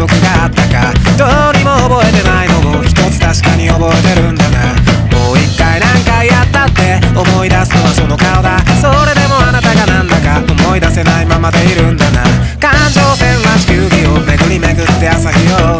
記憶があったか。どうにも覚えてないのも一つ確かに覚えてるんだな。もう一回何回やったって思い出すのはその顔だ。それでもあなたがなんだか思い出せないままでいるんだな。感情線は地球儀を巡り巡って朝日を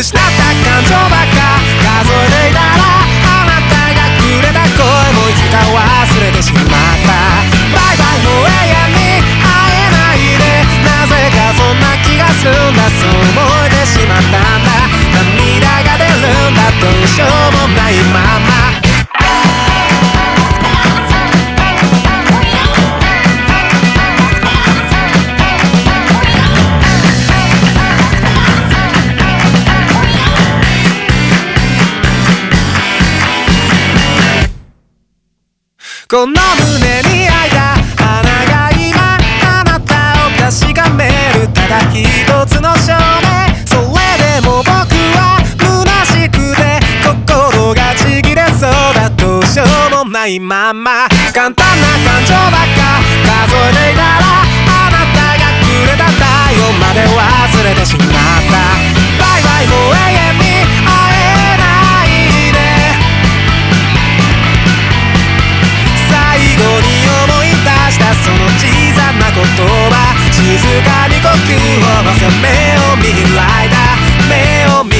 失った感情ばっか数えていたらこの胸に開いた花が今あなたを確かめるただ一つの証明それでも僕は虚しくて心がちぎれそうだどうしようもないまま簡単な感情ばっか数えていたら静かに呼吸をのせ目を見開いた目を見